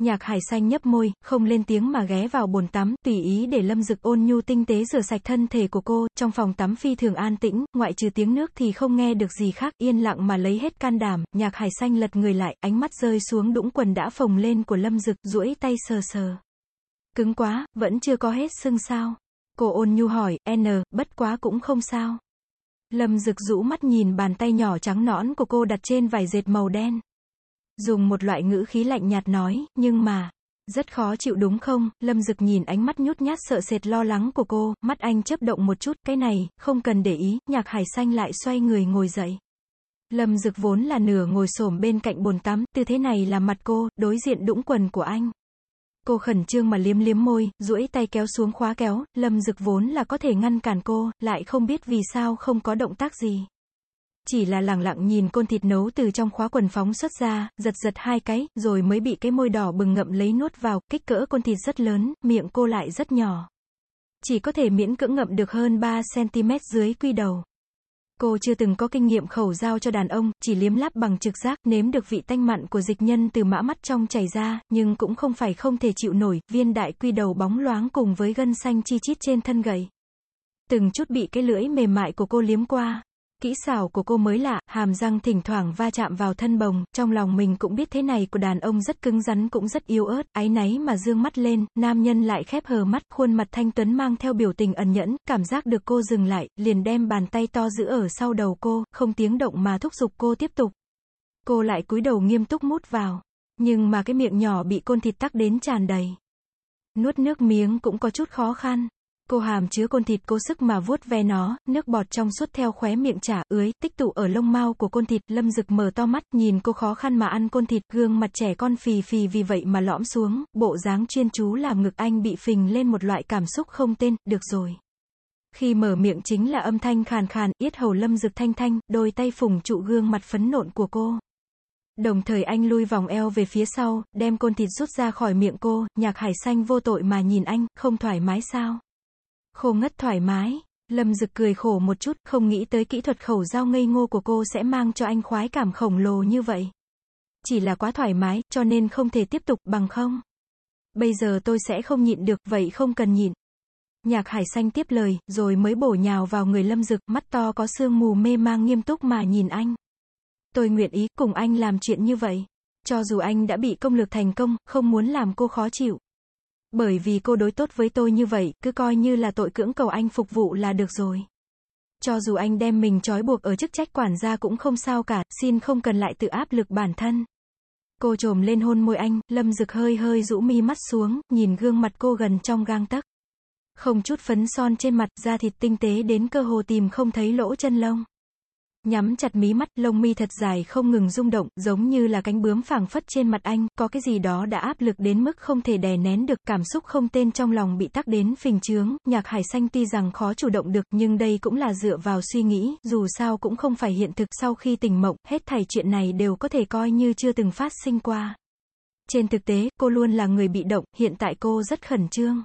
Nhạc hải xanh nhấp môi, không lên tiếng mà ghé vào bồn tắm, tùy ý để lâm dực ôn nhu tinh tế rửa sạch thân thể của cô, trong phòng tắm phi thường an tĩnh, ngoại trừ tiếng nước thì không nghe được gì khác, yên lặng mà lấy hết can đảm, nhạc hải xanh lật người lại, ánh mắt rơi xuống đũng quần đã phồng lên của lâm dực, duỗi tay sờ sờ. Cứng quá, vẫn chưa có hết sưng sao. Cô ôn nhu hỏi, N, bất quá cũng không sao. Lâm Dực rũ mắt nhìn bàn tay nhỏ trắng nõn của cô đặt trên vải dệt màu đen. Dùng một loại ngữ khí lạnh nhạt nói, nhưng mà, rất khó chịu đúng không? Lâm Dực nhìn ánh mắt nhút nhát sợ sệt lo lắng của cô, mắt anh chớp động một chút, cái này, không cần để ý, nhạc hải xanh lại xoay người ngồi dậy. Lâm Dực vốn là nửa ngồi xổm bên cạnh bồn tắm, tư thế này là mặt cô, đối diện đũng quần của anh. Cô khẩn trương mà liếm liếm môi, duỗi tay kéo xuống khóa kéo, Lâm Dực vốn là có thể ngăn cản cô, lại không biết vì sao không có động tác gì. Chỉ là lẳng lặng nhìn côn thịt nấu từ trong khóa quần phóng xuất ra, giật giật hai cái, rồi mới bị cái môi đỏ bừng ngậm lấy nuốt vào, kích cỡ côn thịt rất lớn, miệng cô lại rất nhỏ. Chỉ có thể miễn cưỡng ngậm được hơn 3cm dưới quy đầu. Cô chưa từng có kinh nghiệm khẩu giao cho đàn ông, chỉ liếm láp bằng trực giác, nếm được vị tanh mặn của dịch nhân từ mã mắt trong chảy ra, nhưng cũng không phải không thể chịu nổi, viên đại quy đầu bóng loáng cùng với gân xanh chi chít trên thân gầy. Từng chút bị cái lưỡi mềm mại của cô liếm qua. Kỹ xảo của cô mới lạ, hàm răng thỉnh thoảng va chạm vào thân bồng, trong lòng mình cũng biết thế này của đàn ông rất cứng rắn cũng rất yếu ớt, áy náy mà dương mắt lên, nam nhân lại khép hờ mắt, khuôn mặt thanh tuấn mang theo biểu tình ẩn nhẫn, cảm giác được cô dừng lại, liền đem bàn tay to giữ ở sau đầu cô, không tiếng động mà thúc giục cô tiếp tục. Cô lại cúi đầu nghiêm túc mút vào, nhưng mà cái miệng nhỏ bị côn thịt tắc đến tràn đầy. Nuốt nước miếng cũng có chút khó khăn. Cô hàm chứa côn thịt cố sức mà vuốt ve nó, nước bọt trong suốt theo khóe miệng trả, ưới, tích tụ ở lông mao của côn thịt, lâm rực mở to mắt, nhìn cô khó khăn mà ăn côn thịt, gương mặt trẻ con phì phì vì vậy mà lõm xuống, bộ dáng chuyên chú làm ngực anh bị phình lên một loại cảm xúc không tên, được rồi. Khi mở miệng chính là âm thanh khàn khàn, yết hầu lâm rực thanh thanh, đôi tay phùng trụ gương mặt phấn nộn của cô. Đồng thời anh lui vòng eo về phía sau, đem côn thịt rút ra khỏi miệng cô, nhạc hải xanh vô tội mà nhìn anh, không thoải mái sao? Khô ngất thoải mái. Lâm Dực cười khổ một chút, không nghĩ tới kỹ thuật khẩu giao ngây ngô của cô sẽ mang cho anh khoái cảm khổng lồ như vậy. Chỉ là quá thoải mái, cho nên không thể tiếp tục, bằng không. Bây giờ tôi sẽ không nhịn được, vậy không cần nhịn. Nhạc hải xanh tiếp lời, rồi mới bổ nhào vào người lâm dực, mắt to có sương mù mê mang nghiêm túc mà nhìn anh. Tôi nguyện ý cùng anh làm chuyện như vậy. Cho dù anh đã bị công lược thành công, không muốn làm cô khó chịu. Bởi vì cô đối tốt với tôi như vậy, cứ coi như là tội cưỡng cầu anh phục vụ là được rồi. Cho dù anh đem mình trói buộc ở chức trách quản gia cũng không sao cả, xin không cần lại tự áp lực bản thân. Cô trồm lên hôn môi anh, lâm rực hơi hơi rũ mi mắt xuống, nhìn gương mặt cô gần trong gang tấc. Không chút phấn son trên mặt, da thịt tinh tế đến cơ hồ tìm không thấy lỗ chân lông. Nhắm chặt mí mắt, lông mi thật dài không ngừng rung động, giống như là cánh bướm phảng phất trên mặt anh, có cái gì đó đã áp lực đến mức không thể đè nén được, cảm xúc không tên trong lòng bị tắc đến phình trướng, nhạc hải xanh tuy rằng khó chủ động được, nhưng đây cũng là dựa vào suy nghĩ, dù sao cũng không phải hiện thực sau khi tỉnh mộng, hết thảy chuyện này đều có thể coi như chưa từng phát sinh qua. Trên thực tế, cô luôn là người bị động, hiện tại cô rất khẩn trương.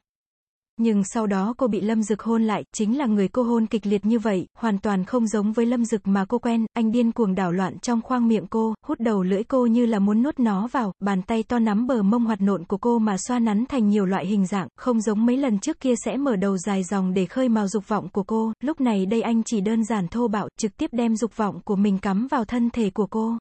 Nhưng sau đó cô bị Lâm Dực hôn lại, chính là người cô hôn kịch liệt như vậy, hoàn toàn không giống với Lâm Dực mà cô quen, anh điên cuồng đảo loạn trong khoang miệng cô, hút đầu lưỡi cô như là muốn nuốt nó vào, bàn tay to nắm bờ mông hoạt nộn của cô mà xoa nắn thành nhiều loại hình dạng, không giống mấy lần trước kia sẽ mở đầu dài dòng để khơi mào dục vọng của cô, lúc này đây anh chỉ đơn giản thô bạo, trực tiếp đem dục vọng của mình cắm vào thân thể của cô.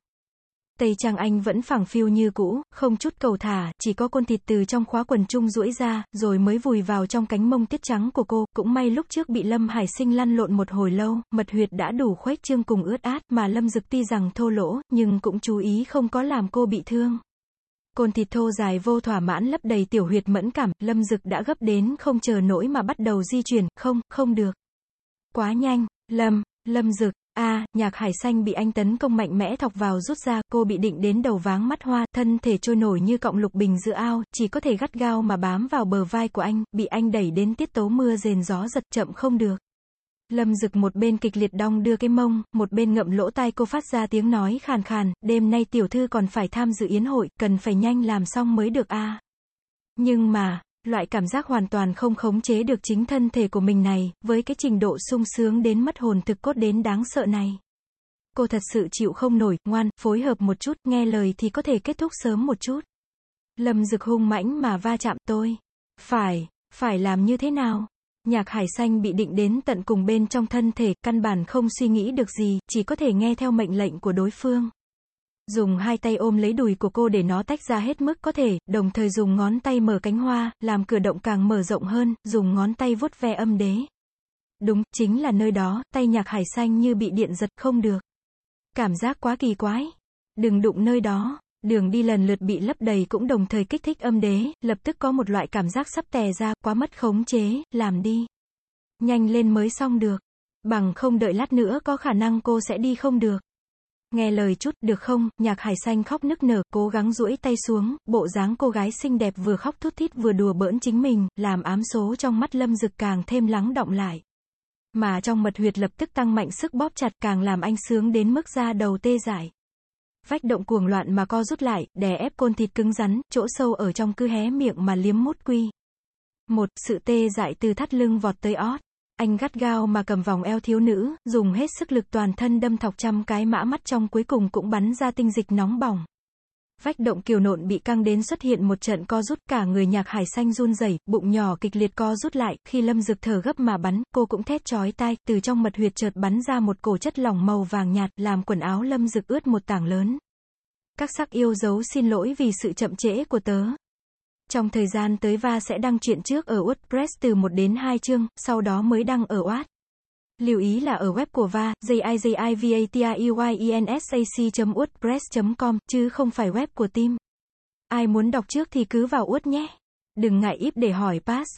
Tây Trang Anh vẫn phẳng phiu như cũ, không chút cầu thả, chỉ có con thịt từ trong khóa quần trung duỗi ra, rồi mới vùi vào trong cánh mông tiết trắng của cô, cũng may lúc trước bị Lâm Hải Sinh lăn lộn một hồi lâu, mật huyệt đã đủ khuếch trương cùng ướt át, mà Lâm Dực tuy rằng thô lỗ, nhưng cũng chú ý không có làm cô bị thương. Côn thịt thô dài vô thỏa mãn lấp đầy tiểu huyệt mẫn cảm, Lâm Dực đã gấp đến không chờ nổi mà bắt đầu di chuyển, không, không được. Quá nhanh, Lâm, Lâm Dực, a nhạc hải xanh bị anh tấn công mạnh mẽ thọc vào rút ra, cô bị định đến đầu váng mắt hoa, thân thể trôi nổi như cọng lục bình giữa ao, chỉ có thể gắt gao mà bám vào bờ vai của anh, bị anh đẩy đến tiết tấu mưa rền gió giật chậm không được. Lâm Dực một bên kịch liệt đong đưa cái mông, một bên ngậm lỗ tai cô phát ra tiếng nói khàn khàn, đêm nay tiểu thư còn phải tham dự yến hội, cần phải nhanh làm xong mới được a. Nhưng mà, Loại cảm giác hoàn toàn không khống chế được chính thân thể của mình này, với cái trình độ sung sướng đến mất hồn thực cốt đến đáng sợ này. Cô thật sự chịu không nổi, ngoan, phối hợp một chút, nghe lời thì có thể kết thúc sớm một chút. Lâm Dực hung mãnh mà va chạm tôi. Phải, phải làm như thế nào? Nhạc hải xanh bị định đến tận cùng bên trong thân thể, căn bản không suy nghĩ được gì, chỉ có thể nghe theo mệnh lệnh của đối phương. Dùng hai tay ôm lấy đùi của cô để nó tách ra hết mức có thể, đồng thời dùng ngón tay mở cánh hoa, làm cửa động càng mở rộng hơn, dùng ngón tay vuốt ve âm đế. Đúng, chính là nơi đó, tay nhạc hải xanh như bị điện giật không được. Cảm giác quá kỳ quái. Đừng đụng nơi đó. Đường đi lần lượt bị lấp đầy cũng đồng thời kích thích âm đế, lập tức có một loại cảm giác sắp tè ra, quá mất khống chế, làm đi. Nhanh lên mới xong được. Bằng không đợi lát nữa có khả năng cô sẽ đi không được. Nghe lời chút, được không, nhạc hải xanh khóc nức nở, cố gắng duỗi tay xuống, bộ dáng cô gái xinh đẹp vừa khóc thút thít vừa đùa bỡn chính mình, làm ám số trong mắt lâm dực càng thêm lắng động lại. Mà trong mật huyệt lập tức tăng mạnh sức bóp chặt càng làm anh sướng đến mức da đầu tê dại. Vách động cuồng loạn mà co rút lại, đè ép côn thịt cứng rắn, chỗ sâu ở trong cứ hé miệng mà liếm mút quy. Một, sự tê dại từ thắt lưng vọt tới ót. Anh gắt gao mà cầm vòng eo thiếu nữ, dùng hết sức lực toàn thân đâm thọc trăm cái mã mắt trong cuối cùng cũng bắn ra tinh dịch nóng bỏng. Vách động kiều nộn bị căng đến xuất hiện một trận co rút cả người nhạc hải xanh run rẩy, bụng nhỏ kịch liệt co rút lại, khi lâm dực thở gấp mà bắn, cô cũng thét chói tai, từ trong mật huyệt chợt bắn ra một cổ chất lỏng màu vàng nhạt, làm quần áo lâm dực ướt một tảng lớn. Các sắc yêu dấu xin lỗi vì sự chậm trễ của tớ. Trong thời gian tới va sẽ đăng truyện trước ở WordPress từ 1 đến 2 chương, sau đó mới đăng ở Watt. Lưu ý là ở web của VA, jivataiensac.wordpress.com, chứ không phải web của team. Ai muốn đọc trước thì cứ vào Út nhé. Đừng ngại íp để hỏi pass.